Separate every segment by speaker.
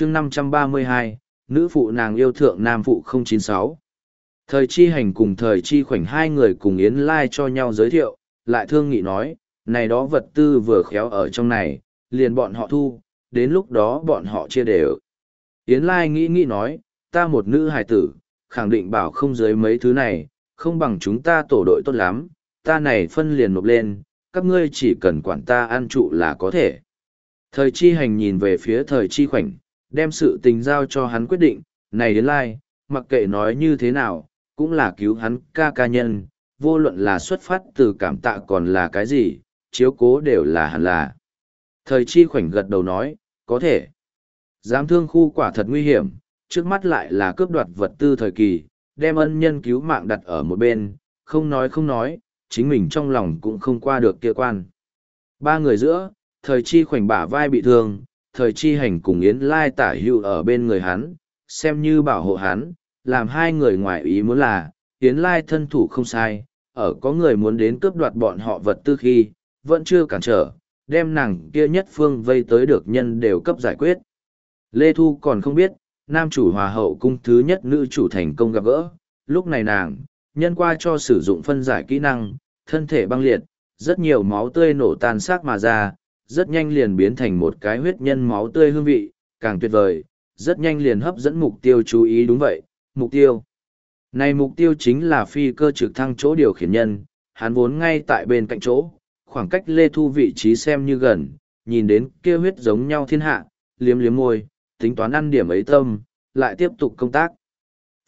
Speaker 1: chương 532, nữ phụ nàng yêu thượng nam phụ 096. Thời chi hành cùng thời chi khoảnh hai người cùng Yến Lai cho nhau giới thiệu, lại thương nghị nói, này đó vật tư vừa khéo ở trong này, liền bọn họ thu, đến lúc đó bọn họ chia đều. Yến Lai nghĩ nghĩ nói, ta một nữ hài tử, khẳng định bảo không dưới mấy thứ này, không bằng chúng ta tổ đội tốt lắm, ta này phân liền nộp lên, các ngươi chỉ cần quản ta ăn trụ là có thể. Thời chi hành nhìn về phía thời chi khoảnh, đem sự tình giao cho hắn quyết định, này đến lai, mặc kệ nói như thế nào, cũng là cứu hắn ca ca nhân, vô luận là xuất phát từ cảm tạ còn là cái gì, chiếu cố đều là hẳn là. Thời chi khoảnh gật đầu nói, có thể. Giám thương khu quả thật nguy hiểm, trước mắt lại là cướp đoạt vật tư thời kỳ, đem ân nhân cứu mạng đặt ở một bên, không nói không nói, chính mình trong lòng cũng không qua được kia quan. Ba người giữa, thời chi khoảnh bả vai bị thương, thời chi hành cùng Yến Lai tả hữu ở bên người hắn, xem như bảo hộ hắn, làm hai người ngoài ý muốn là, Yến Lai thân thủ không sai, ở có người muốn đến cướp đoạt bọn họ vật tư khi, vẫn chưa cản trở, đem nàng kia nhất phương vây tới được nhân đều cấp giải quyết. Lê Thu còn không biết, nam chủ hòa hậu cung thứ nhất nữ chủ thành công gặp gỡ, lúc này nàng, nhân qua cho sử dụng phân giải kỹ năng, thân thể băng liệt, rất nhiều máu tươi nổ tan xác mà ra, rất nhanh liền biến thành một cái huyết nhân máu tươi hương vị, càng tuyệt vời, rất nhanh liền hấp dẫn mục tiêu chú ý đúng vậy, mục tiêu. Này mục tiêu chính là phi cơ trực thăng chỗ điều khiển nhân, hắn vốn ngay tại bên cạnh chỗ, khoảng cách lê thu vị trí xem như gần, nhìn đến kia huyết giống nhau thiên hạ, liếm liếm môi, tính toán ăn điểm ấy tâm, lại tiếp tục công tác.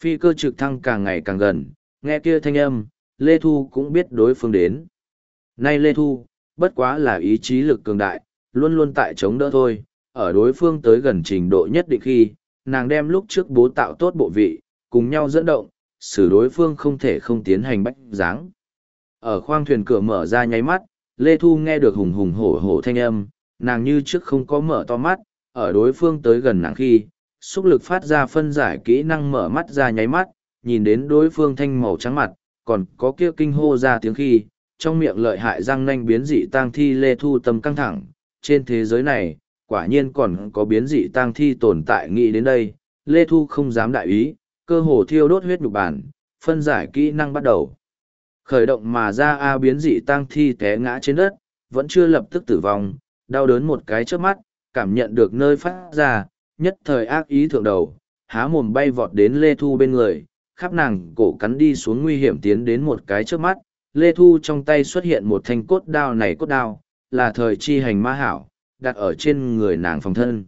Speaker 1: Phi cơ trực thăng càng ngày càng gần, nghe kia thanh âm, Lê Thu cũng biết đối phương đến. Nay Lê Thu, bất quá là ý chí lực cường đại, luôn luôn tại chống đỡ thôi, ở đối phương tới gần trình độ nhất định khi, nàng đem lúc trước bố tạo tốt bộ vị, cùng nhau dẫn động, xử đối phương không thể không tiến hành bách dáng. Ở khoang thuyền cửa mở ra nháy mắt, Lê Thu nghe được hùng hùng hổ hổ thanh âm, nàng như trước không có mở to mắt, ở đối phương tới gần nàng khi, xúc lực phát ra phân giải kỹ năng mở mắt ra nháy mắt, nhìn đến đối phương thanh màu trắng mặt, còn có kia kinh hô ra tiếng khi, trong miệng lợi hại răng nanh biến dị tang thi lê thu tâm căng thẳng, trên thế giới này, quả nhiên còn có biến dị tang thi tồn tại nghĩ đến đây, lê thu không dám đại ý, cơ hồ thiêu đốt huyết nhục bản, phân giải kỹ năng bắt đầu. Khởi động mà ra A biến dị tang thi té ngã trên đất, vẫn chưa lập tức tử vong, đau đớn một cái trước mắt, cảm nhận được nơi phát ra, nhất thời ác ý thượng đầu, há mồm bay vọt đến Lê Thu bên người, khắp nàng cổ cắn đi xuống nguy hiểm tiến đến một cái trước mắt, Lê Thu trong tay xuất hiện một thanh cốt đao này cốt đao, là thời chi hành ma hảo, đặt ở trên người nàng phòng thân.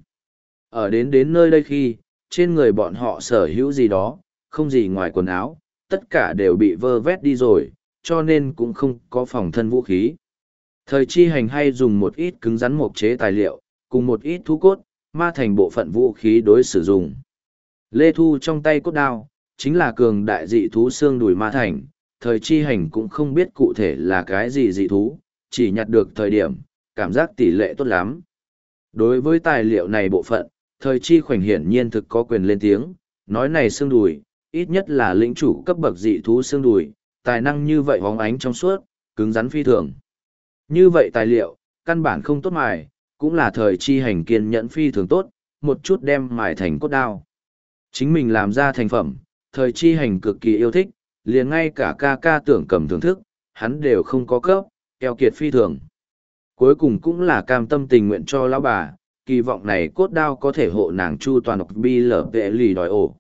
Speaker 1: Ở đến đến nơi đây khi, trên người bọn họ sở hữu gì đó, không gì ngoài quần áo, tất cả đều bị vơ vét đi rồi, cho nên cũng không có phòng thân vũ khí. Thời chi hành hay dùng một ít cứng rắn mộc chế tài liệu, cùng một ít thú cốt, ma thành bộ phận vũ khí đối sử dụng. Lê Thu trong tay cốt đao, chính là cường đại dị thú xương đùi ma thành, thời chi hành cũng không biết cụ thể là cái gì dị thú, chỉ nhặt được thời điểm, cảm giác tỷ lệ tốt lắm. Đối với tài liệu này bộ phận, thời chi khoảnh hiển nhiên thực có quyền lên tiếng, nói này xương đùi, ít nhất là lĩnh chủ cấp bậc dị thú xương đùi, tài năng như vậy hóng ánh trong suốt, cứng rắn phi thường. Như vậy tài liệu, căn bản không tốt mài, cũng là thời chi hành kiên nhẫn phi thường tốt, một chút đem mài thành cốt đao. Chính mình làm ra thành phẩm, thời chi hành cực kỳ yêu thích, liền ngay cả ca ca tưởng cầm thưởng thức, hắn đều không có cấp, keo kiệt phi thường. Cuối cùng cũng là cam tâm tình nguyện cho lão bà, kỳ vọng này cốt đao có thể hộ nàng chu toàn độc bi lở vệ lì đòi ổ.